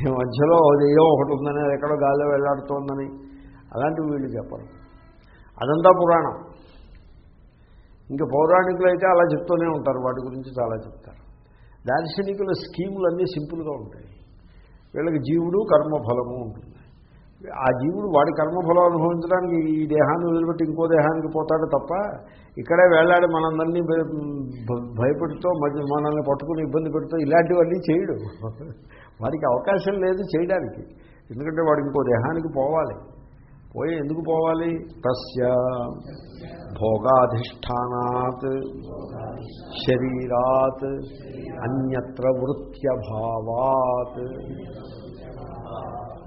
ఈ మధ్యలో ఏదో ఒకటి ఉందని ఎక్కడో గాల్లో వెళ్ళాడుతోందని అలాంటివి వీళ్ళు చెప్పరు. అదంతా పురాణం. ఇంకా పౌరాణికులు అయితే అలా చెప్తూనే ఉంటారు వాటి గురించి చాలా చెప్తారు. దార్శనికుల స్కీములు అన్నీ సింపుల్గా ఉంటాయి. వీళ్ళకి జీవుడు కర్మఫలము ఉంటుంది. ఆ జీవుడు వాడి కర్మఫలం అనుభవించడానికి ఈ దేహాన్ని వదిలిపెట్టి ఇంకో దేహానికి పోతాడు తప్ప ఇక్కడే వెళ్ళాడు మనందరినీ భయపెడుతూ మధ్య మనల్ని పట్టుకుని ఇబ్బంది పెడుతూ ఇలాంటివన్నీ చేయడు. వాడికి అవకాశం లేదు చేయడానికి. ఎందుకంటే వాడు ఇంకో దేహానికి పోవాలి. పోయి ఎందుకు పోవాలి? తస్య భోగాధిష్టానాత్ శరీరాత్ అన్యత్ర వృత్యభావాత్.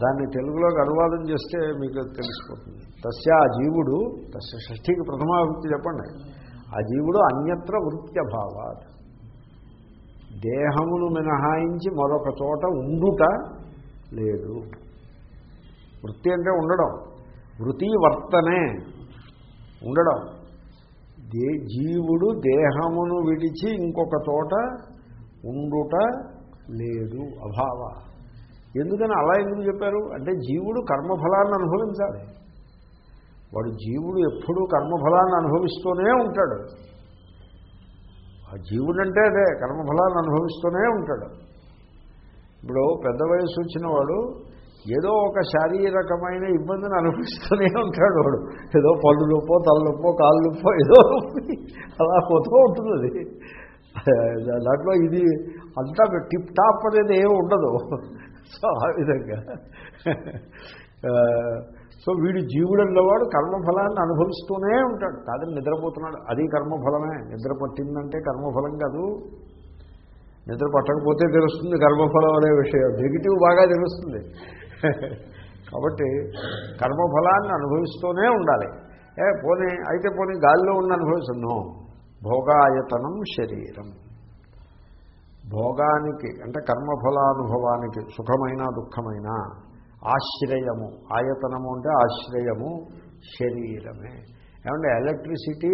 దాన్ని తెలుగులోకి అనువాదం చేస్తే మీకు తెలిసిపోతుంది. తస్య ఆ జీవుడు తస్య షష్ఠికి ప్రథమావృత్తి చెప్పండి. ఆ జీవుడు అన్యత్ర వృత్యభావాత్. దేహమును మినహాయించి మరొక చోట ఉండుట లేదు. వృత్తి అంటే ఉండడం. వృత్తి వర్తనే ఉండడం. దే జీవుడు దేహమును విడిచి ఇంకొక చోట ఉండుట లేదు. అభావ. ఎందుకని అలా ఎందుకు చెప్పారు? అంటే జీవుడు కర్మఫలాన్ని అనుభవించాలి. వాడు జీవుడు ఎప్పుడూ కర్మఫలాన్ని అనుభవిస్తూనే ఉంటాడు. ఆ జీవుడు అంటే అదే కర్మఫలాన్ని అనుభవిస్తూనే ఉంటాడు. ఇప్పుడు పెద్ద వయసు వచ్చిన వాడు ఏదో ఒక శారీరకమైన ఇబ్బందిని అనుభవిస్తూనే ఉంటాడు వాడు. ఏదో పళ్ళు నొప్పో తలనొప్పో కాళ్ళు నొప్పో ఏదో అలా పోతూ ఉంటుంది అది దాంట్లో ఇది అంతా టిప్ టాప్ అనేది ఏమి ఉండదు. సో ఆ విధంగా. సో వీడు జీవుడు అన్నవాడు కర్మఫలాన్ని అనుభవిస్తూనే ఉంటాడు. కాదని నిద్రపోతున్నాడు. అది కర్మఫలమే. నిద్ర పట్టిందంటే కర్మఫలం కాదు. నిద్ర పట్టకపోతే తెలుస్తుంది కర్మఫలం అనే విషయం. నెగిటివ్ బాగా తెలుస్తుంది. కాబట్టి కర్మఫలాన్ని అనుభవిస్తూనే ఉండాలి. ఏ పోనీ అయితే పోనీ గాలిలో ఉన్న అనుభవిస్తున్నాం భోగాయతనం శరీరం. భోగానికి అంటే కర్మఫలానుభవానికి సుఖమైన దుఃఖమైన ఆశ్రయము. ఆయతనము అంటే ఆశ్రయము శరీరమే. ఏమంటే ఎలక్ట్రిసిటీ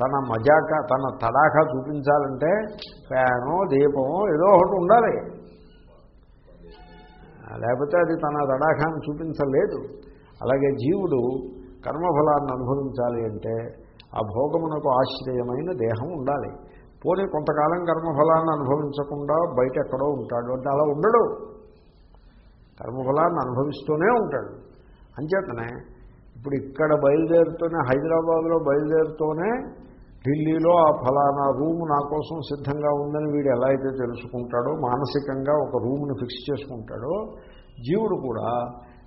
తన మజాక తన తడాఖా చూపించాలంటే ఫ్యానో దీపమో ఏదో ఒకటి ఉండాలి. లేకపోతే అది తన తడాఖాన్ని చూపించలేదు. అలాగే జీవుడు కర్మఫలాన్ని అనుభవించాలి అంటే ఆ భోగమునకు ఆశ్రయమైన దేహం ఉండాలి. పోనీ కొంతకాలం కర్మఫలాన్ని అనుభవించకుండా బయట ఎక్కడో ఉంటాడు అంటే అలా ఉండడు. కర్మఫలాన్ని అనుభవిస్తూనే ఉంటాడు. అంచేతనే ఇప్పుడు ఇక్కడ బయలుదేరుతూనే హైదరాబాద్లో బయలుదేరుతూనే ఢిల్లీలో ఆ ఫలానా రూమ్ నా కోసం సిద్ధంగా ఉందని వీడు ఎలా అయితే తెలుసుకుంటాడో మానసికంగా ఒక రూమ్ని ఫిక్స్ చేసుకుంటాడో జీవుడు కూడా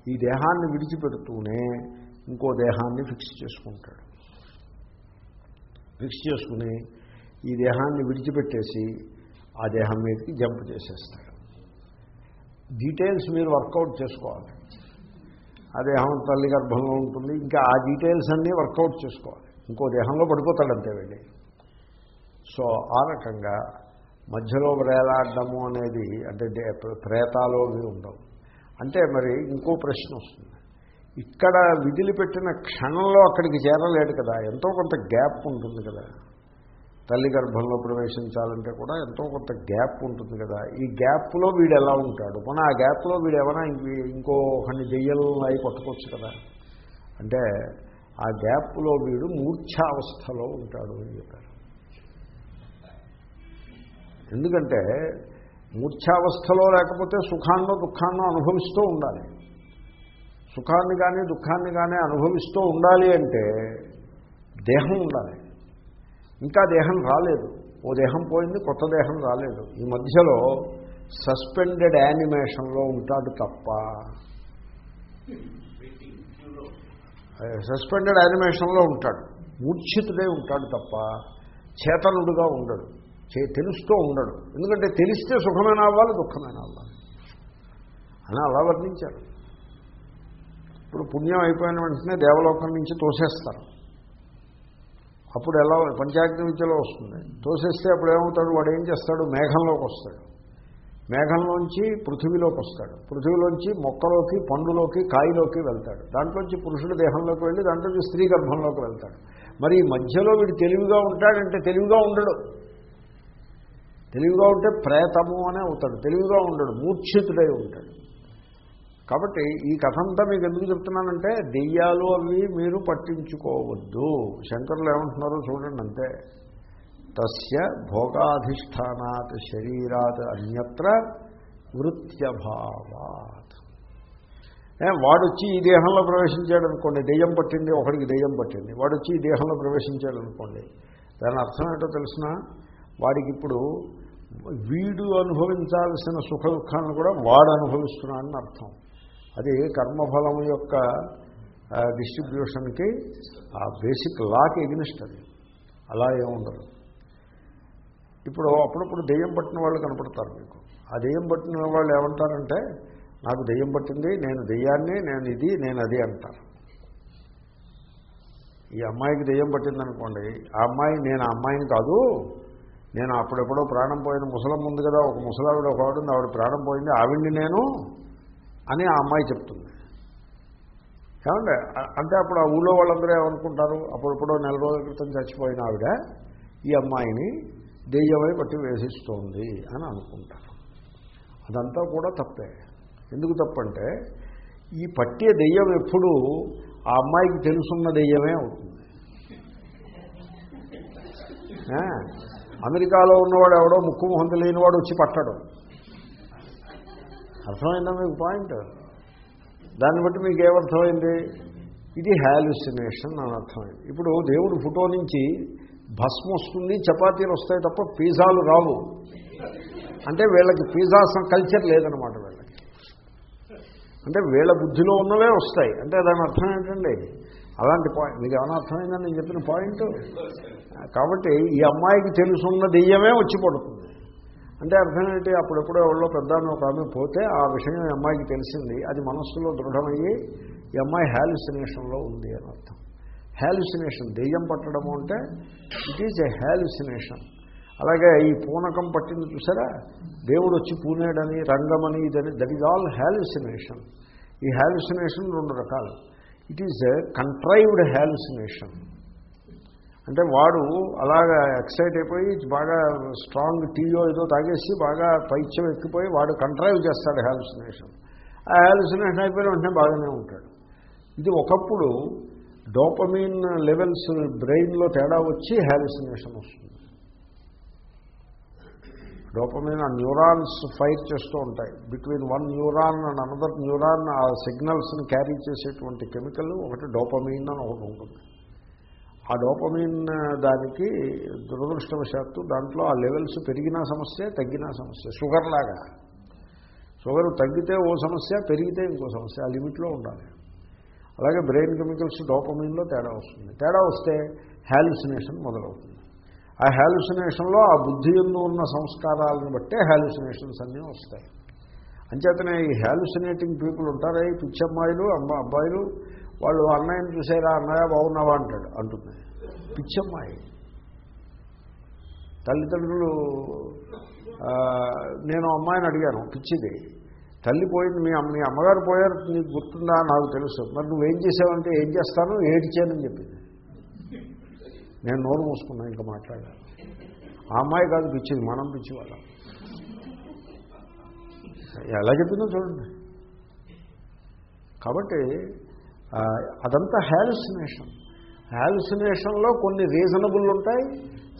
ఈ దేహాన్ని విడిచిపెడుతూనే ఇంకో దేహాన్ని ఫిక్స్ చేసుకుంటాడు. ఫిక్స్ చేసుకుని ఈ దేహాన్ని విడిచిపెట్టేసి ఆ దేహం మీదకి జంప్ చేసేస్తాడు. డీటెయిల్స్ మీరు వర్కౌట్ చేసుకోవాలి. ఆ దేహం తల్లి గర్భంలో ఉంటుంది ఇంకా ఆ డీటెయిల్స్ అన్నీ వర్కౌట్ చేసుకోవాలి. ఇంకో దేహంలో పడిపోతాడు అంతే వెళ్ళి సో ఆ రకంగా మధ్యలో వేలాడడము అనేది అంటే ప్రేతాలు అవి ఉండవు. అంటే మరి ఇంకో ప్రశ్న వస్తుంది. ఇక్కడ విధులు పెట్టిన క్షణంలో అక్కడికి చేరలేడు కదా ఎంతో కొంత గ్యాప్ ఉంటుంది కదా. తల్లి గర్భంలో ప్రవేశించాలంటే కూడా ఎంతో కొంత గ్యాప్ ఉంటుంది కదా. ఈ గ్యాప్లో వీడు ఎలా ఉంటాడు? మన ఆ గ్యాప్లో వీడు ఏమైనా ఇంకో కొన్ని దెయ్యలను అయి పట్టుకోవచ్చు కదా. అంటే ఆ గ్యాప్లో వీడు మూర్ఛావస్థలో ఉంటాడు అని చెప్పారు. ఎందుకంటే మూర్ఛావస్థలో లేకపోతే సుఖాన్నో దుఃఖాన్నో అనుభవిస్తూ ఉండాలి. సుఖాన్ని కానీ దుఃఖాన్ని కానీ అనుభవిస్తూ ఉండాలి అంటే దేహం ఉండాలి. ఇంకా దేహం రాలేదు. ఓ దేహం పోయింది కొత్త దేహం రాలేదు. ఈ మధ్యలో సస్పెండెడ్ యానిమేషన్లో ఉంటాడు తప్ప. సస్పెండెడ్ యానిమేషన్లో ఉంటాడు. మూర్ఛితుడే ఉంటాడు తప్ప చేతనుడుగా ఉండడు. చే తెలుస్తూ ఉండడు. ఎందుకంటే తెలిస్తే సుఖమైన అవ్వాలి దుఃఖమైన అవ్వాలి. అని అలా వర్ణించారు. ఇప్పుడు పుణ్యం అయిపోయిన వెంటనే దేవలోకం నుంచి తోసేస్తారు. అప్పుడు ఎలా పంచాగ్ని విద్యలో వస్తుంది. తోసేస్తే అప్పుడు ఏమవుతాడు? వాడు ఏం చేస్తాడు? మేఘంలోకి వస్తాడు. మేఘంలోంచి పృథివీలోకి వస్తాడు. పృథివీలోంచి మొక్కలోకి పండులోకి కాయలోకి వెళ్తాడు. దాంట్లోంచి పురుషుడు దేహంలోకి వెళ్ళి దాంట్లోంచి స్త్రీ గర్భంలోకి వెళ్తాడు. మరి ఈ మధ్యలో వీడు తెలివిగా ఉంటాడంటే తెలివిగా ఉండడు. తెలివిగా ఉంటే ప్రేతము అనే అవుతాడు. తెలివిగా ఉండడు. మూర్ఛితుడై ఉంటాడు. కాబట్టి ఈ కథంతా మీకు ఎందుకు చెప్తున్నానంటే దెయ్యాలు అవి మీరు పట్టించుకోవద్దు. శంకరులు ఏమంటున్నారో చూడండి అంతే. తస్య భోగాధిష్టానాత్ శరీరాత్ అన్యత్ర వృత్యభావాత్. వాడు వచ్చి ఈ దేహంలో ప్రవేశించాడు అనుకోండి దెయ్యం పట్టింది ఒకడికి దెయ్యం పట్టింది. వాడు వచ్చి ఈ దేహంలో ప్రవేశించాడు అనుకోండి దాని అర్థం ఏంటో తెలిసిన? వాడికి ఇప్పుడు వీడు అనుభవించాల్సిన సుఖ దుఃఖాలను కూడా వాడు అనుభవిస్తున్నాడని అర్థం. అది కర్మఫలం యొక్క డిస్ట్రిబ్యూషన్కి ఆ బేసిక్ లాకి ఎగ్నిస్ట్ అది. అలా ఏముండదు. ఇప్పుడు అప్పుడప్పుడు దెయ్యం పట్టిన వాళ్ళు కనపడతారు మీకు. ఆ దెయ్యం పట్టిన వాళ్ళు ఏమంటారంటే నాకు దెయ్యం పట్టింది నేను దెయ్యాన్ని నేను ఇది నేను అది అంటారు. ఈ అమ్మాయికి దెయ్యం పట్టింది అనుకోండి ఆ అమ్మాయి నేను ఆ అమ్మాయిని కాదు నేను అప్పుడెప్పుడో ప్రాణం పోయిన ముసలం ఉంది కదా ఒక ముసలావిడ ఒక ఆవిడ ఉంది ఆవిడ ప్రాణం పోయింది ఆవిడ్ని నేను అని ఆ అమ్మాయి చెప్తుంది. ఏమండి? అంటే అప్పుడు ఆ ఊళ్ళో వాళ్ళందరూ ఏమనుకుంటారు? అప్పుడెప్పుడో నెల రోజుల క్రితం చచ్చిపోయిన ఆవిడ ఈ అమ్మాయిని దెయ్యమై పట్టి వేధిస్తోంది అని అనుకుంటారు. అదంతా కూడా తప్పే. ఎందుకు తప్పంటే ఈ పట్టే దెయ్యం ఎప్పుడు ఆ అమ్మాయికి తెలుసున్న దెయ్యమే అవుతుంది. అమెరికాలో ఉన్నవాడు ఎవడో ముక్కు మొహం తెలియనివాడు వచ్చి పట్టడం. అర్థమైందా మీకు పాయింట్? దాన్ని బట్టి మీకు ఏమర్థమైంది ఇది హ్యాలుసినేషన్ అని అర్థమైంది. ఇప్పుడు దేవుడు ఫోటో నుంచి భస్మం వస్తుంది చపాతీలు వస్తాయి తప్ప పిజ్జాలు రావు. అంటే వీళ్ళకి పిజ్జా కల్చర్ లేదనమాట వీళ్ళకి. అంటే వీళ్ళ బుద్ధిలో ఉన్నవే వస్తాయి. అంటే దాని అర్థం ఏంటండి? అలాంటి పాయింట్. మీకు ఏమైనా అర్థమైందని నేను చెప్పిన పాయింట్? కాబట్టి ఈ అమ్మాయికి తెలుసున్న దెయ్యమే వచ్చి పడుతుంది. అంటే అర్థం ఏంటి? అప్పుడెప్పుడో ఎవరో పెద్ద ఒక ఆమె పోతే ఆ విషయం అమ్మాయికి తెలిసింది. అది మనస్సులో దృఢమయ్యి ఈ అమ్మాయి హ్యాలుసినేషన్లో ఉంది అని అర్థం. హ్యాలుసినేషన్ దెయ్యం పట్టడము అంటే ఇట్ ఈజ్ ఎ హ్యాలుసినేషన్ అలాగే ఈ పూనకం పట్టింది చూసారా? దేవుడు వచ్చి పూనేడని రంగమని ఇదని దట్ ఈజ్ ఆల్ హ్యాలుసినేషన్ ఈ హ్యాలుసినేషన్ రెండు రకాలు. It is a contrived hallucination అంటే వాడు అలాగా ఎక్సైట్ అయిపోయి బాగా స్ట్రాంగ్ టీయో ఏదో తాగేసి బాగా పైత్యం ఎక్కిపోయి వాడు కంట్రైవ్ చేస్తాడు హ్యాలుసినేషన్ ఆ హ్యాలుసినేషన్ అయిపోయిన వెంటనే బాగానే ఉంటాడు. ఇది ఒకప్పుడు డోపమీన్ లెవెల్స్ బ్రెయిన్లో తేడా వచ్చి హ్యాలుసినేషన్ వస్తుంది. డోపమీన్ ఆ న్యూరాన్స్ ఫైర్ చేస్తూ ఉంటాయి. Between one neuron and another neuron ఆ సిగ్నల్స్ని క్యారీ చేసేటువంటి కెమికల్ ఒకటి డోపమీన్ అని ఒకటి ఉంటుంది. ఆ డోపమీన్ దానికి దురదృష్టవశాత్తు దాంట్లో ఆ లెవెల్స్ పెరిగినా సమస్య తగ్గినా సమస్య. షుగర్ లాగా. షుగర్ తగ్గితే ఓ సమస్య పెరిగితే ఇంకో సమస్య. ఆ లిమిట్లో ఉండాలి. అలాగే బ్రెయిన్ కెమికల్స్ డోపమీన్లో తేడా వస్తుంది. తేడా వస్తే హ్యాలుసినేషన్ మొదలవుతుంది. ఆ హ్యాలుసినేషన్లో ఆ బుద్ధి ఎందు ఉన్న సంస్కారాలను బట్టే హ్యాలుసినేషన్స్ అన్నీ వస్తాయి. అంచేతనే ఈ హ్యాలుసినేటింగ్ పీపుల్ ఉంటారే పిచ్చమ్మాయిలు అమ్మ అబ్బాయిలు వాళ్ళు అన్నయ్యని చూసారా అన్నయ్య బాగున్నావా? అంటాడు. అంటుంది. పిచ్చమ్మాయి. తల్లిదండ్రులు నేను అమ్మాయిని అడిగాను పిచ్చిది. తల్లి పోయింది మీ అమ్మ మీ అమ్మగారు పోయారు నీకు గుర్తుందా? నాకు తెలుసు. మరి నువ్వేం చేసావంటే ఏం చేస్తాను? ఏడిచానని చెప్పింది. నేను నోరు మూసుకున్నా ఇంకా మాట్లాడాను. ఆ అమ్మాయి కాదు పిచ్చిది మనం పిచ్చి వాళ్ళం ఎలా చెప్పిందో చూడండి. కాబట్టి అదంతా హ్యాలుసినేషన్ హ్యాలుసినేషన్లో కొన్ని రీజనబుల్ ఉంటాయి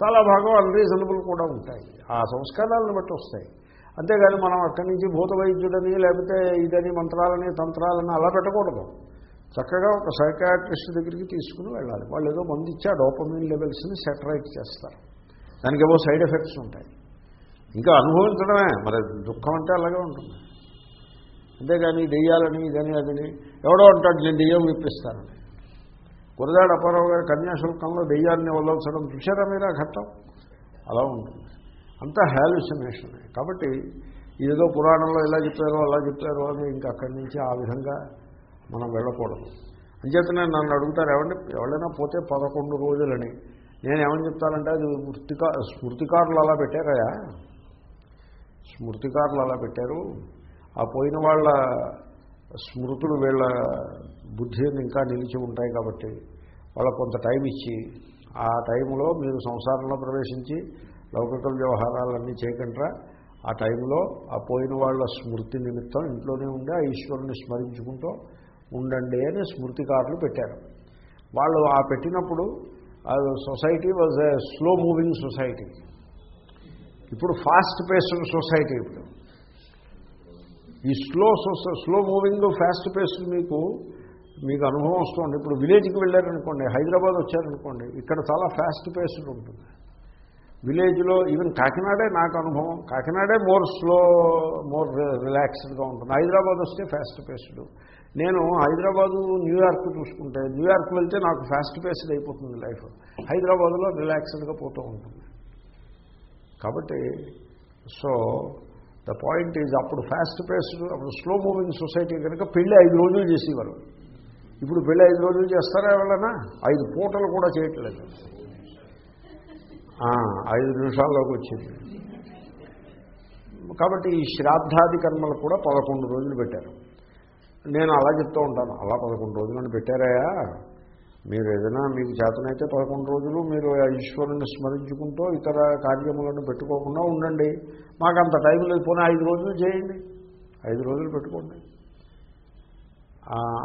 చాలా భాగం అన్రీజనబుల్ కూడా ఉంటాయి. ఆ సంస్కారాలను బట్టి వస్తాయి. అంతేగాని మనం అక్కడి నుంచి భూత వైద్యుడని లేకపోతే ఇదని మంత్రాలని తంత్రాలని అలా పెట్టకూడదు. చక్కగా ఒక సైకాట్రిస్ట్ దగ్గరికి తీసుకుని వెళ్ళాలి. వాళ్ళు ఏదో మంది ఇచ్చి డోపమిన్ లెవెల్స్ని సెటరైట్ చేస్తారు. దానికి ఏవో సైడ్ ఎఫెక్ట్స్ ఉంటాయి. ఇంకా అనుభవించడమే. మరి దుఃఖం అంటే అలాగే ఉంటుంది. అంతేగాని దెయ్యాలని ఇదని అదని ఎవడో అంటాడు నేను దెయ్యం విప్పిస్తానని కురదాడు అప్పారావు గారి కన్యాశుల్కంలో దెయ్యాన్ని వదలచడం చూశారా మీరు ఆ ఘట్టం? అలా ఉంటుంది. అంతా హ్యాలుసినేషన్ కాబట్టి ఏదో పురాణంలో ఇలా చెప్పారో అలా చెప్పారో అని ఇంకా అక్కడి నుంచి ఆ విధంగా మనం వెళ్ళకూడదు. అంచేతనే నన్ను అడుగుతారు ఏమంటే ఎవరైనా పోతే పదకొండు రోజులని నేను ఏమని చెప్తానంటే అది స్మృతికా స్మృతికారులు అలా పెట్టారయా? స్మృతికారులు అలా పెట్టారు. ఆ పోయిన వాళ్ళ స్మృతులు వీళ్ళ బుద్ధి ఇంకా నిలిచి ఉంటాయి కాబట్టి వాళ్ళ కొంత టైం ఇచ్చి ఆ టైంలో మీరు సంసారంలో ప్రవేశించి లౌకిక వ్యవహారాలన్నీ చేయకుండా ఆ టైంలో ఆ పోయిన వాళ్ళ స్మృతి నిమిత్తం ఇంట్లోనే ఉండి ఆ ఈశ్వరుని స్మరించుకుంటూ ఉండండి అని స్మృతికారులు పెట్టారు. వాళ్ళు ఆ పెట్టినప్పుడు ఆ society was a slow moving society. ఇప్పుడు ఫాస్ట్ పేస్డ్ సొసైటీ ఇప్పుడు. ఈ slow slow moving fast paced మీకు మీకు అనుభవం వస్తుంది. ఇప్పుడు విలేజ్కి వెళ్ళారనుకోండి హైదరాబాద్ వచ్చారనుకోండి ఇక్కడ చాలా ఫాస్ట్ పేస్డ్ ఉంటుంది. విలేజ్లో ఈవెన్ కాకినాడే నాకు అనుభవం. కాకినాడే మోర్ స్లో మోర్ రిలాక్స్డ్గా ఉంటుంది. హైదరాబాద్ వస్తే ఫాస్ట్ పేస్డ్. నేను హైదరాబాదు న్యూయార్క్ చూసుకుంటే న్యూయార్క్ వెళ్తే నాకు ఫాస్ట్ పేస్డ్ అయిపోతుంది లైఫ్. హైదరాబాద్లో రిలాక్స్డ్గా పోతూ ఉంటుంది. కాబట్టి సో ద పాయింట్ ఈజ్ అప్పుడు ఫాస్ట్ పేస్డ్ అప్పుడు స్లో మూవింగ్ సొసైటీ కనుక పెళ్ళి ఐదు రోజులు చేసేవారు. ఇప్పుడు పెళ్ళి ఐదు రోజులు చేస్తారా ఎవరైనా? ఐదు పూటలు కూడా చేయట్లేదు. ఐదు నిమిషాల్లోకి వచ్చింది. కాబట్టి ఈ శ్రాద్ధాది కర్మలు కూడా పదకొండు రోజులు పెట్టారు. నేను అలా చెప్తూ ఉంటాను. అలా పదకొండు రోజులను పెట్టారయా మీరు ఏదైనా మీకు చేతనైతే పదకొండు రోజులు మీరు ఆ ఈశ్వరుని స్మరించుకుంటూ ఇతర కార్యములను పెట్టుకోకుండా ఉండండి. మాకు అంత టైం లేదు. పోనీ ఐదు రోజులు చేయండి. ఐదు రోజులు పెట్టుకోండి.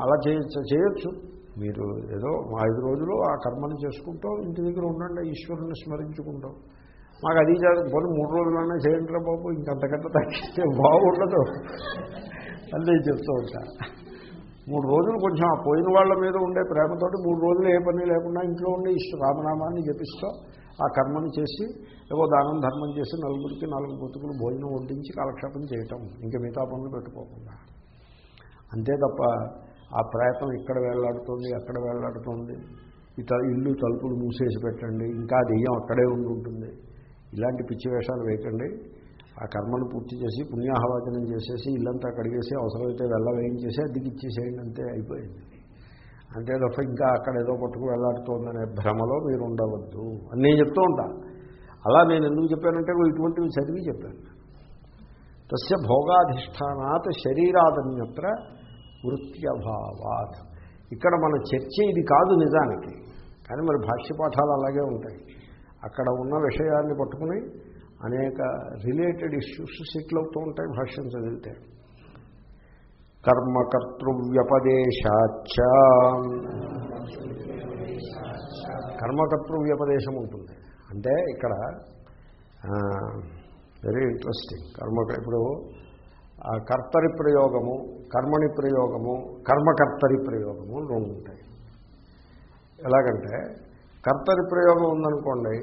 అలా చేయొచ్చు చేయొచ్చు. మీరు ఏదో ఐదు రోజులు ఆ కర్మని చేసుకుంటూ ఇంటి దగ్గర ఉండండి. ఈశ్వరుని స్మరించుకుంటూ. మాకు అది పోనీ మూడు రోజులైనా చేయండి రా బాబు. ఇంకంతకంటే తగ్గిస్తే బాగుండదు. అదే చెప్తూ ఉంటాను మూడు రోజులు కొంచెం ఆ పోయిన వాళ్ళ మీద ఉండే ప్రేమతోటి మూడు రోజులు ఏ పని లేకుండా ఇంట్లో ఉండి ఇష్ట రామనామాన్ని జపిస్తూ ఆ కర్మను చేసి ఏవో దానం ధర్మం చేసి నలుగురికి నాలుగు బతుకులు భోజనం వడ్డించి కాలక్షేపం చేయటం. ఇంకా మిగతా పనులు పెట్టుకోకుండా. అంతే తప్ప ఆ ప్రయత్నం ఇక్కడ వేలాడుతోంది అక్కడ వేలాడుతోంది ఇత ఇల్లు తలుపులు మూసేసి పెట్టండి ఇంకా దెయ్యం అక్కడే ఉండి ఉంటుంది. ఇలాంటి పిచ్చి వేషాలు వేయకండి. ఆ కర్మను పూర్తి చేసి పుణ్యాహవాచనం చేసేసి ఇల్లంతా కడిగేసి అవసరమైతే వెళ్ళ వేయించేసి అద్దెకి ఇచ్చేసేయండి అంతే అయిపోయింది. అంతే తప్ప ఇంకా అక్కడ ఏదో పట్టుకు వెళ్ళాడుతోందనే భ్రమలో మీరు ఉండవద్దు అని నేను చెప్తూ ఉంటాను అలా నేను ఎందుకు చెప్పానంటే ఇటువంటివి చదివి చెప్పాను. తస్య భోగాధిష్టానాత్ శరీరాదన్యత్ర వృత్యభావాత్. ఇక్కడ మన చర్చ ఇది కాదు నిజానికి. కానీ మరి భాష్యపాఠాలు అలాగే ఉంటాయి. అక్కడ ఉన్న విషయాన్ని పట్టుకుని అనేక రిలేటెడ్ ఇష్యూస్ సెటిల్ అవుతూ ఉంటాయి భాష్యం చదివితే. కర్మకర్తృవ్యపదేశాచ కర్మకర్తృవ్యపదేశం ఉంటుంది. అంటే ఇక్కడ వెరీ ఇంట్రెస్టింగ్ కర్మ ఇప్పుడు ఆ కర్తరి ప్రయోగము కర్మణి ప్రయోగము కర్మకర్తరి ప్రయోగము రెండు ఉంటాయి. ఎలాగంటే కర్తరి ప్రయోగం ఉందనుకోండి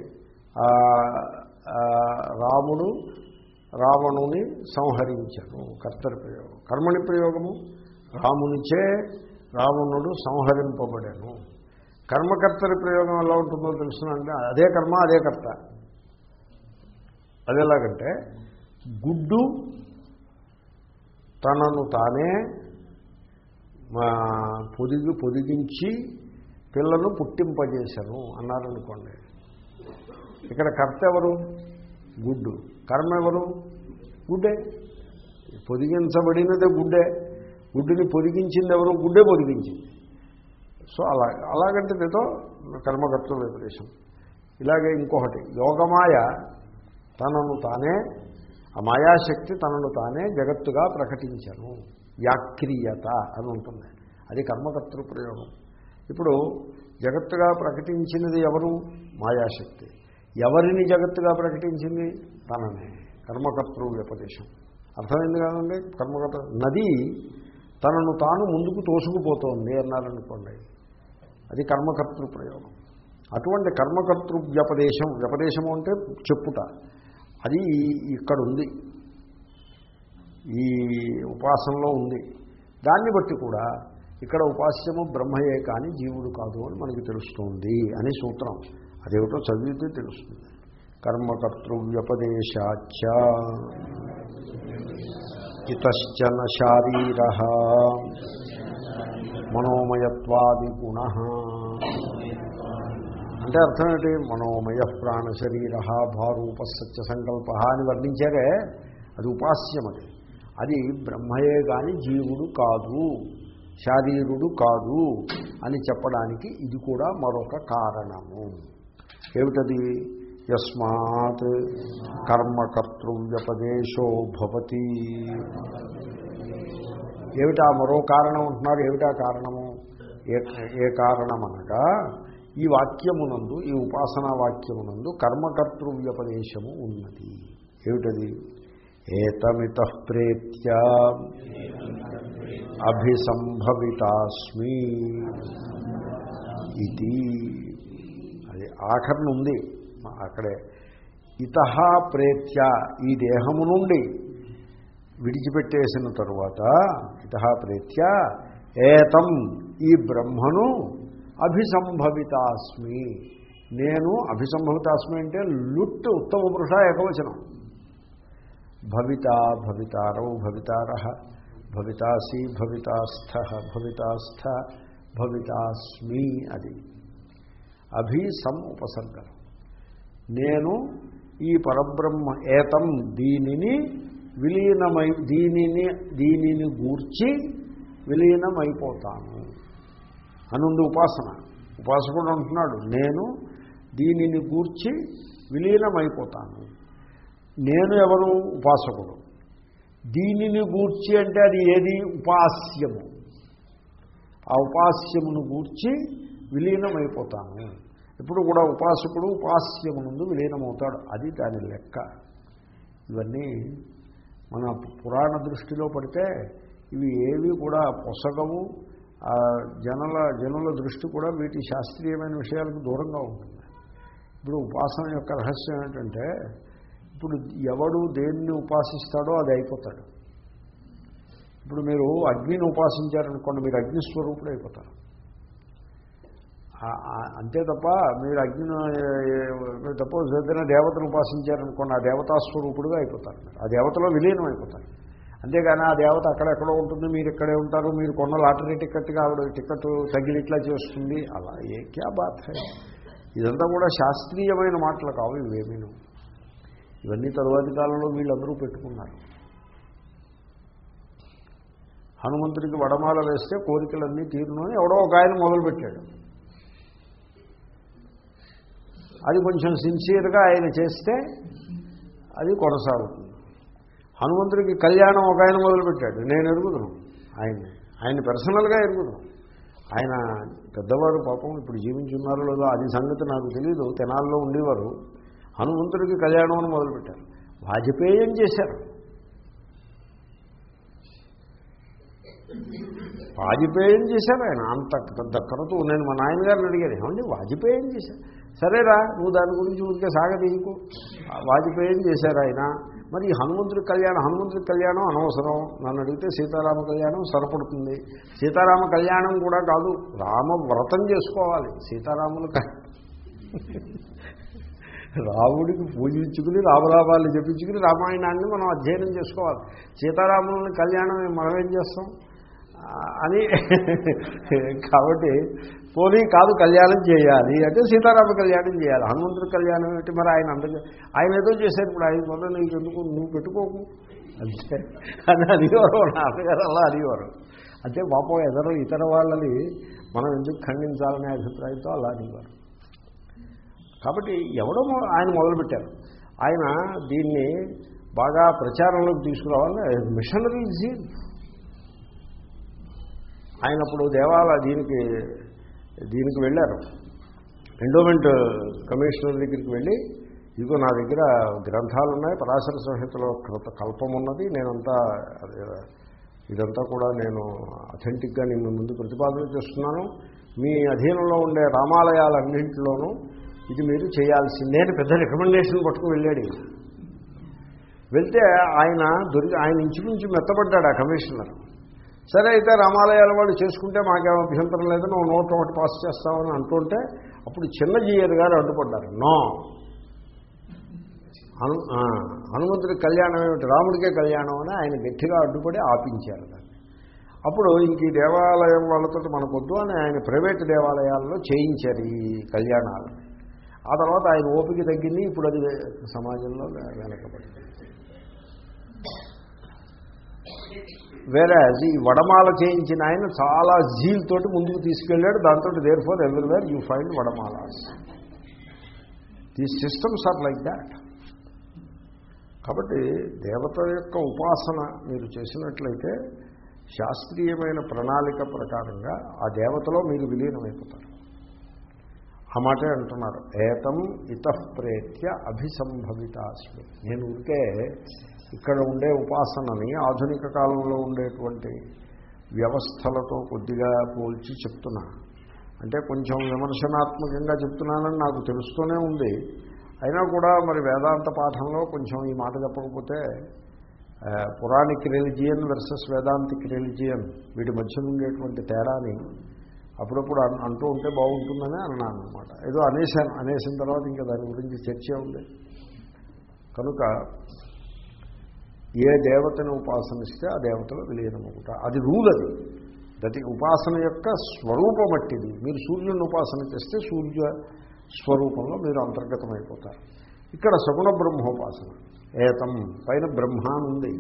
రాముడు రావణుని సంహరించను కర్తరి ప్రయోగం. కర్మణి ప్రయోగము? రామునిచే రావణుడు సంహరింపబడాను. కర్మకర్తరి ప్రయోగం ఎలా ఉంటుందో తెలుసునంటే అదే కర్మ అదే కర్త. అదెలాగంటే గుడ్డు తనను తానే మా పొదిగి పొదిగించి పిల్లను పుట్టింపజేశాను అన్నారనుకోండి. ఇక్కడ కర్త ఎవరు? గుడ్డు. కర్మ ఎవరు? గుడ్డే. పొదిగించబడినదే గుడ్డే. గుడ్డుని పొదిగించింది ఎవరు? గుడ్డే పొదిగించింది. సో అలా అలాగంటే ఏదో కర్మకర్త విపదేశం ఇలాగే ఇంకొకటి యోగమాయ తనను తానే ఆ మాయాశక్తి తనను తానే జగత్తుగా ప్రకటించను. వ్యాక్రియత అని ఉంటుంది. అది కర్మకర్తృ ప్రయోగం. ఇప్పుడు జగత్తుగా ప్రకటించినది ఎవరు? మాయాశక్తి. ఎవరిని జగత్తుగా ప్రకటించింది? తననే. కర్మకర్తృ వ్యపదేశం అర్థమైంది కాదండి? కర్మకర్త నది తనను తాను ముందుకు తోసుకుపోతోంది అన్నారనుకోండి. అది కర్మకర్తృ ప్రయోగం. అటువంటి కర్మకర్తృ వ్యపదేశం వ్యపదేశము అంటే చెప్పుట. అది ఇక్కడ ఉంది ఈ ఉపాసనలో ఉంది. దాన్ని బట్టి కూడా ఇక్కడ ఉపాస్యము బ్రహ్మయే కానీ జీవుడు కాదు అని మనకి తెలుస్తుంది అని సూత్రం. అదేమిటో చదివితే తెలుస్తుంది. కర్మకర్తృవ్యపదేశాచ ఇతశ్చన శారీర మనోమయత్వాది గుణ. అంటే అర్థం ఏంటి? మనోమయ ప్రాణ శరీర భారూప సత్య సంకల్ప అని వర్ణించారే. అది ఉపాస్యం అది. అది బ్రహ్మయే గాని జీవుడు కాదు శారీరుడు కాదు అని చెప్పడానికి ఇది కూడా మరొక కారణము. ఏమిటది? యస్మాత్ కర్మకర్తృవ్యపదేశో భవతి. ఏమిటా మరో కారణం ఉంటున్నారు ఏమిటా కారణము? ఏ కారణమనగా ఈ వాక్యమునందు ఈ ఉపాసనా వాక్యమునందు కర్మకర్తృవ్యపదేశము ఉన్నది. ఏమిటది? ఏతమిత ప్రేత్య అభిసంభవితాస్మి. ఇది ఆఖరణ ఉంది. అక్కడే. ఇత ప్రేత్య ఈ దేహము నుండి విడిచిపెట్టేసిన తరువాత ఇత ప్రేత్య ఏతం ఈ బ్రహ్మను అభిసంభవితాస్మి. నేను అభిసంభవితాస్మి అంటే లుట్ ఉత్తమ పురుష ఏకవచనం. భవిత భవితారౌ భవితార భవితాసి భవితాస్థ భవితాస్థ భవితాస్మి అది. అభిసం ఉపసర్గం నేను ఈ పరబ్రహ్మ ఏతం దీనిని విలీనమై దీనిని దీనిని గూర్చి విలీనమైపోతాను. అనుంది ఉపాసన. ఉపాసకుడు అంటున్నాడు నేను దీనిని గూర్చి విలీనమైపోతాను. నేను ఎవరు? ఉపాసకుడు. దీనిని గూర్చి అంటే అది ఏది? ఉపాస్యము. ఆ ఉపాస్యమును గూర్చి విలీనమైపోతాను ఇప్పుడు కూడా ఉపాసకుడు ఉపాస్యమునందు విలీనమవుతాడు. అది దాని లెక్క. ఇవన్నీ మన పురాణ దృష్టిలో పడితే ఇవి ఏవి కూడా పొసగవు. ఆ జనుల జనుల దృష్టి కూడా వీటి శాస్త్రీయమైన విషయాలకు దూరంగా ఉంటుంది. ఇప్పుడు ఉపాసన యొక్క రహస్యం ఏంటంటే ఇప్పుడు ఎవడు దేన్ని ఉపాసిస్తాడో అది అయిపోతాడు. ఇప్పుడు మీరు అగ్నిని ఉపాసించారనుకోండి మీరు అగ్నిస్వరూపుడు అయిపోతారు. అంతే తప్ప మీరు అగ్ని తప్ప ఏదైనా దేవతను ఉపాసించారనుకోండి ఆ దేవతాస్వరూపుడుగా అయిపోతారు. ఆ దేవతలో విలీనం అయిపోతారు. అంతేగాని ఆ దేవత అక్కడెక్కడో ఉంటుంది మీరు ఇక్కడే ఉంటారు మీరు కొన్న లాటరీ టికెట్గా ఆవిడ టికెట్ తగిలిట్లా చేస్తుంది అలా ఏ క్యా బాత్ ఇదంతా కూడా శాస్త్రీయమైన మాటలు కావు ఇవేమీను ఇవన్నీ తరువాతి కాలంలో వీళ్ళందరూ పెట్టుకున్నారు. హనుమంతుడికి వడమాల వేస్తే కోరికలన్నీ తీరును అని ఎవడో ఒక ఆయన మొదలుపెట్టాడు. అది కొంచెం సిన్సియర్గా ఆయన చేస్తే అది కొనసాగుతుంది. హనుమంతుడికి కళ్యాణం ఒక ఆయన మొదలుపెట్టాడు. నేను ఎరుగుదును. ఆయన్ని. ఆయన పర్సనల్గా ఎరుగుదును. ఆయన పెద్దవారు పాపం ఇప్పుడు జీవించున్నారో లేదో అది సంగతి నాకు తెలియదు తెనాల్లో ఉండేవారు. హనుమంతుడికి కళ్యాణం అని మొదలుపెట్టారు. వాజపేయం చేశారు. వాజపేయం చేశారు ఆయన. అంత పెద్ద కరతూ నేను మా నాయనగారిని అడిగాను ఏమండి వాజపేయం చేశారు? సరేరా నువ్వు దాని గురించి ఊరికే సాగదీయకు వాజపేయం చేశారు ఆయన? మరి హనుమంతుడి కళ్యాణం హనుమంతుడి కళ్యాణం అనవసరం. నన్ను అడిగితే సీతారామ కళ్యాణం సరిపడుతుంది. సీతారామ కళ్యాణం కూడా కాదు రామ వ్రతం చేసుకోవాలి. సీతారాములు రాముడికి పూజించుకుని రామరామాలు చెప్పించుకుని రామాయణాన్ని మనం అధ్యయనం చేసుకోవాలి. సీతారాములని కళ్యాణం మనం ఏం చేస్తాం? అని కాబట్టి పోనీ కాదు కళ్యాణం చేయాలి. అంటే సీతారామ కళ్యాణం చేయాలి. హనుమంతుడి కళ్యాణం ఏంటి? మరి ఆయన అందరి ఆయన ఏదో చేశారు. ఇప్పుడు ఆయన వల్ల నీకు ఎందుకు? నువ్వు పెట్టుకోకు అంతే. అని అడిగేవారు నాన్నగారు అలా అడిగేవారు అంటే పాపం ఎదరు ఇతర వాళ్ళని మనం ఎందుకు ఖండించాలనే అభిప్రాయంతో అలా అడిగేవారు కాబట్టి ఎవడో ఆయన మొదలుపెట్టారు. ఆయన దీన్ని బాగా ప్రచారంలోకి తీసుకురావాలని మిషనరీ జీల్ ఆయన అప్పుడు దేవాలయ దీనికి దీనికి వెళ్ళారు. ఎండోమెంట్ కమిషనర్ దగ్గరికి వెళ్ళి ఇదిగో నా దగ్గర గ్రంథాలు ఉన్నాయి పరాశర సంహితలో కృత కల్పం ఉన్నది నేనంతా ఇదంతా కూడా నేను అథెంటిక్గా నేను ముందు ప్రతిపాదన చేస్తున్నాను. మీ అధీనంలో ఉండే రామాలయాలన్నింటిలోనూ ఇది మీరు చేయాల్సిందే అని పెద్ద రికమెండేషన్ పట్టుకుని వెళ్ళాడు వెళ్తే ఆయన దొరికి ఆయన ఇంచుమించు మెత్తబడ్డాడు ఆ కమిషనర్. సరే అయితే రామాలయాల వాళ్ళు చేసుకుంటే మాకేం అభ్యంతరం లేదు నువ్వు నోట్ ఒకటి పాస్ చేస్తావని అంటుంటే అప్పుడు చిన్నజీయర్ గారు అడ్డుపడ్డారు. నో. హను హనుమంతుడి కళ్యాణం ఏమిటి? రాముడికే కళ్యాణం అని ఆయన గట్టిగా అడ్డుపడి ఆపించారు దాన్ని. అప్పుడు ఇంక ఈ దేవాలయం వాళ్ళతో మనకొద్దు అని ఆయన ప్రైవేట్ దేవాలయాల్లో చేయించారు ఈ కళ్యాణాలు. ఆ తర్వాత ఆయన ఓపిక తగ్గింది ఇప్పుడు అది సమాజంలో వెనకబడింది. వేరే ఈ వడమాల చేయించిన ఆయన చాలా జీల్ తోటి ముందుకు తీసుకెళ్ళాడు. దాంతో therefore everywhere you find వడమాల these systems are like that కాబట్టి దేవత యొక్క ఉపాసన మీరు చేసినట్లయితే శాస్త్రీయమైన ప్రణాళిక ప్రకారంగా ఆ దేవతలో మీరు విలీనమైపోతారు. ఆ మాటే అంటున్నారు ఏతం ఇతఃప్రేత్య అభిసంభవితాస్మి. నేను ఉంటే ఇక్కడ ఉండే ఉపాసనని ఆధునిక కాలంలో ఉండేటువంటి వ్యవస్థలతో కొద్దిగా పోల్చి చెప్తున్నా. అంటే కొంచెం విమర్శనాత్మకంగా చెప్తున్నానని నాకు తెలుస్తూనే ఉంది. అయినా కూడా మరి వేదాంత పాఠంలో కొంచెం ఈ మాట చెప్పకపోతే Puranic religion versus Vedantic religion వీటి మధ్య ఉండేటువంటి తేడాని అప్పుడప్పుడు అంటూ ఉంటే బాగుంటుందని అన్నాను అనమాట ఏదో అనేసాను అనేసిన తర్వాత ఇంకా దాని గురించి చర్చ ఉంది. కనుక ఏ దేవతను ఉపాసనిస్తే ఆ దేవతలో విలీనమవుట. అది రూల్ అది. దటి ఉపాసన యొక్క స్వరూపం అట్టిది మీరు సూర్యుని ఉపాసన చేస్తే సూర్య స్వరూపంలో మీరు అంతర్గతమైపోతారు. ఇక్కడ సగుణ బ్రహ్మోపాసన. ఏతం పైన బ్రహ్మ ఉంది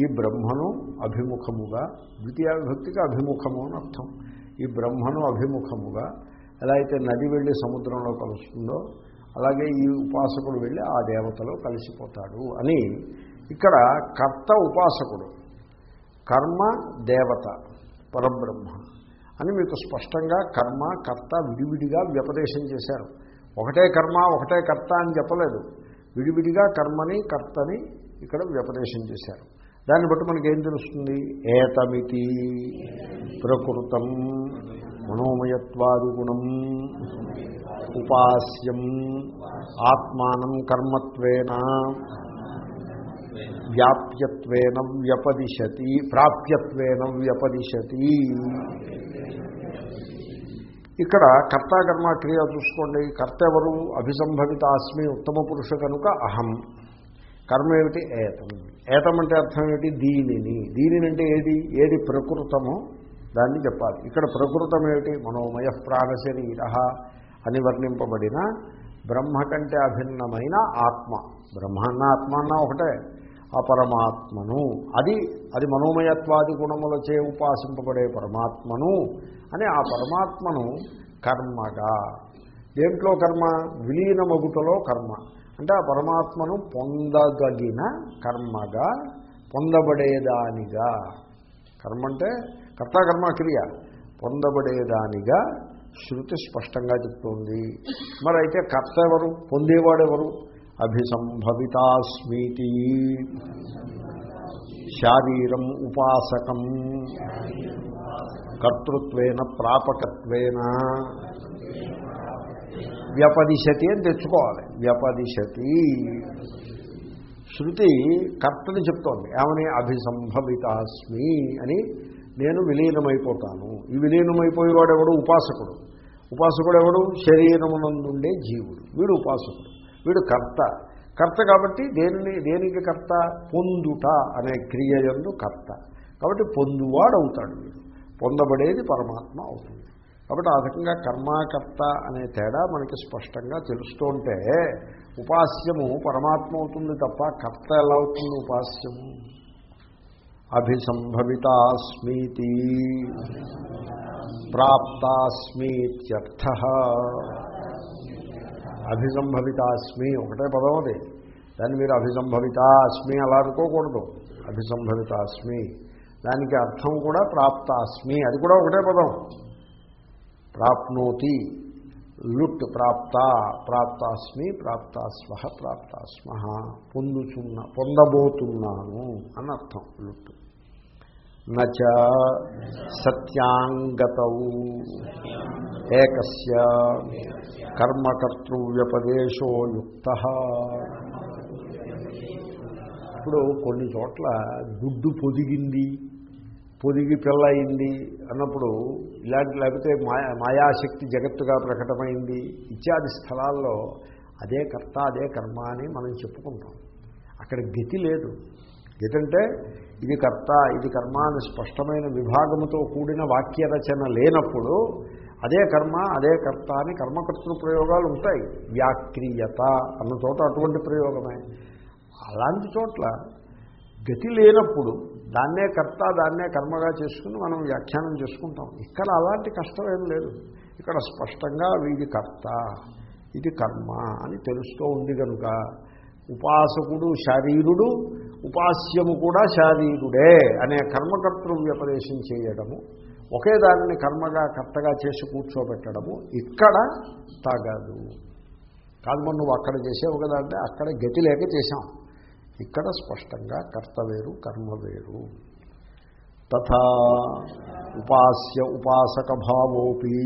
ఈ బ్రహ్మను అభిముఖముగా ద్వితీయ విభక్తికి అభిముఖము అని అర్థం. ఈ బ్రహ్మను అభిముఖముగా ఎలా అయితే నది వెళ్ళి సముద్రంలో కలుస్తుందో అలాగే ఈ ఉపాసకుడు వెళ్ళి ఆ దేవతలో కలిసిపోతాడు అని ఇక్కడ కర్త ఉపాసకుడు. కర్మ దేవత పరబ్రహ్మ అని మీకు స్పష్టంగా కర్మ కర్త విడివిడిగా వ్యపదేశం చేశారు. ఒకటే కర్మ ఒకటే కర్త అని చెప్పలేదు. విడివిడిగా కర్మని కర్తని ఇక్కడ వ్యపదేశం చేశారు. దాన్ని బట్టి మనకి ఏం తెలుస్తుంది? ఏతమితి ప్రకృతం మనోమయత్వాదిగుణం ఉపాస్యం ఆత్మానం కర్మత్వేన వ్యాప్యత్వేన వ్యపదిశతి ప్రాప్యత్వేన వ్యపదిశతి. ఇక్కడ కర్తాకర్మ క్రియ చూసుకోండి. కర్త ఎవరు అభిసంభవిత అస్మి ఉత్తమ పురుష కనుక అహం. కర్మ ఏమిటి? ఏతం. ఏతం అంటే అర్థం ఏమిటి? దీనిని. దీనిని అంటే ఏది? ఏది ప్రకృతమో దాన్ని చెప్పాలి. ఇక్కడ ప్రకృతం ఏమిటి? మనోమయ ప్రాణశరీర అని వర్ణింపబడిన బ్రహ్మ కంటే అభిన్నమైన ఆత్మ. బ్రహ్మన్న ఆత్మ అన్న ఒకటే. ఆ పరమాత్మను అది అది మనోమయత్వాది గుణములచే ఉపాసింపబడే పరమాత్మను అని ఆ పరమాత్మను కర్మగా. దేంట్లో కర్మ? విలీనమగుటలో కర్మ. అంటే ఆ పరమాత్మను పొందగలిగిన కర్మగా పొందబడేదానిగా. కర్మ అంటే కర్తాకర్మ క్రియ. పొందబడేదానిగా శృతి స్పష్టంగా చెప్తోంది. మరి అయితే కర్త ఎవరు? పొందేవాడెవరు? అభిసంభవితాస్మీతి. శారీరం ఉపాసకం. కర్తృత్వేన ప్రాపకత్వేన. వ్యపదిశతి అని తెచ్చుకోవాలి. వ్యపదిశతి. శృతి కర్తని చెప్తోంది. ఏమని? అభిసంభవితాస్మి అని నేను విలీనమైపోతాను. ఈ విలీనమైపోయేవాడెవడు? ఉపాసకుడు. ఉపాసకుడు ఎవడు శరీరమునందుండే జీవుడు. వీడు ఉపాసకుడు. వీడు కర్త. కర్త కాబట్టి దేనిని దేనికి కర్త? పొందుట అనే క్రియ ఎందు కర్త. కాబట్టి పొందువాడవుతాడు వీడు. పొందబడేది పరమాత్మ అవుతుంది. కాబట్టి ఆ రకంగా కర్మాకర్త అనే తేడా మనకి స్పష్టంగా తెలుస్తూ ఉంటే ఉపాస్యము పరమాత్మ అవుతుంది తప్ప కర్త ఎలా అవుతుంది ఉపాస్యము అభిసంభవితాస్మీతి ప్రాప్తాస్మీత్యర్థ. అభిసంభవితాస్మి ఒకటే పదం అది. దాన్ని మీరు అభిసంభవితాస్మి అలా అనుకోకూడదు. అభిసంభవితాస్మి. దానికి అర్థం కూడా ప్రాప్తాస్మి అది కూడా ఒకటే పదం. ప్రాప్నోతి లుట్ ప్రాప్త ప్రాప్తాస్మి ప్రాప్తాస్వ ప్రాప్తాస్మ పొందుచున్న పొందబోతున్నాను అని అర్థం లుట్. నచ సత్యాంగత ఏకస్య కర్మకర్తృవ్యపదేశో యుక్త. ఇప్పుడు కొన్ని చోట్ల గుడ్డు పొదిగింది పొదిగి పిల్ల అయింది అన్నప్పుడు ఇలాంటి లేకపోతే మాయా మాయాశక్తి జగత్తుగా ప్రకటమైంది ఇత్యాది స్థలాల్లో అదే కర్త అదే కర్మ అని మనం చెప్పుకుంటాం. అక్కడ గతి లేదు. గతి అంటే ఇది కర్త ఇది కర్మ అని స్పష్టమైన విభాగముతో కూడిన వాక్య రచన లేనప్పుడు అదే కర్మ అదే కర్త అని కర్మకర్తృ ప్రయోగాలు ఉంటాయి. వ్యాక్రియత అన్న చోట అటువంటి ప్రయోగమే. అలాంటి చోట్ల గతి లేనప్పుడు దాన్నే కర్త దాన్నే కర్మగా చేసుకుని మనం వ్యాఖ్యానం చేసుకుంటాం. ఇక్కడ అలాంటి కష్టం ఏం లేదు. ఇక్కడ స్పష్టంగా వీడి కర్త ఇది కర్మ అని తెలుస్తూ ఉంది కనుక ఉపాసకుడు శారీరుడు ఉపాస్యము కూడా శారీరుడే అనే కర్మకర్తృ వ్యపదేశం చేయడము ఒకే దానిని కర్మగా కర్తగా చేసి కూర్చోబెట్టడము ఇక్కడ తగదు. కాదు మనం నువ్వు అక్కడ చేసావు కదా అంటే అక్కడ గతి లేక చేశాం. ఇక్కడ స్పష్టంగా కర్త వేరు కర్మ వేరు. తథా ఉపాస్య ఉపాసక భావోపి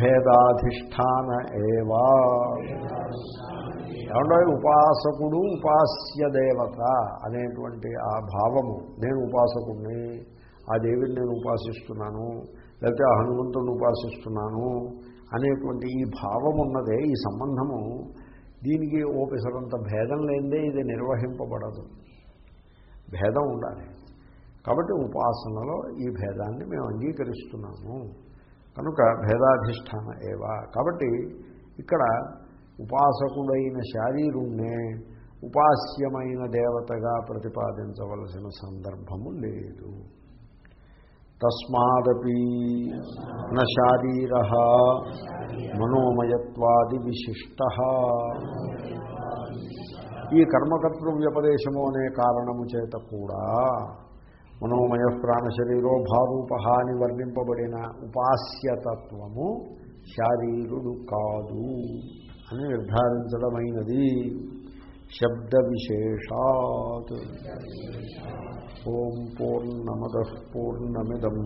భేదాధిష్టాన ఏవా. ఏమంటే ఉపాసకుడు ఉపాస్య దేవత అనేటువంటి ఆ భావము. నేను ఉపాసకుడిని ఆ దేవిని నేను ఉపాసిస్తున్నాను లేకపోతే ఆ హనుమంతుడిని ఉపాసిస్తున్నాను అనేటువంటి ఈ భావం ఉన్నదే ఈ సంబంధము దీనికి ఓపెసరంత భేదం లేదే ఇది నిర్వహింపబడదు. భేదం ఉండాలి. కాబట్టి ఉపాసనలో ఈ భేదాన్ని మేము అంగీకరిస్తున్నాము. కనుక భేదాధిష్టాన ఏవా. కాబట్టి ఇక్కడ ఉపాసకుడైన శారీరుణ్ణే ఉపాస్యమైన దేవతగా ప్రతిపాదించవలసిన సందర్భము లేదు. తస్మాదపి నారీర మనోమయత్వాది విశిష్ట. ఈ కర్మకర్తృ వ్యపదేశము అనే కారణము చేత కూడా మనోమయ ప్రాణశరీరో భారూప అని వర్ణింపబడిన ఉపాస్యతత్వము శారీరుడు కాదు అని నిర్ధారించడమైనది. శబ్ద విశేషాత్ ఓం పూర్ణమద పూర్ణమిదం.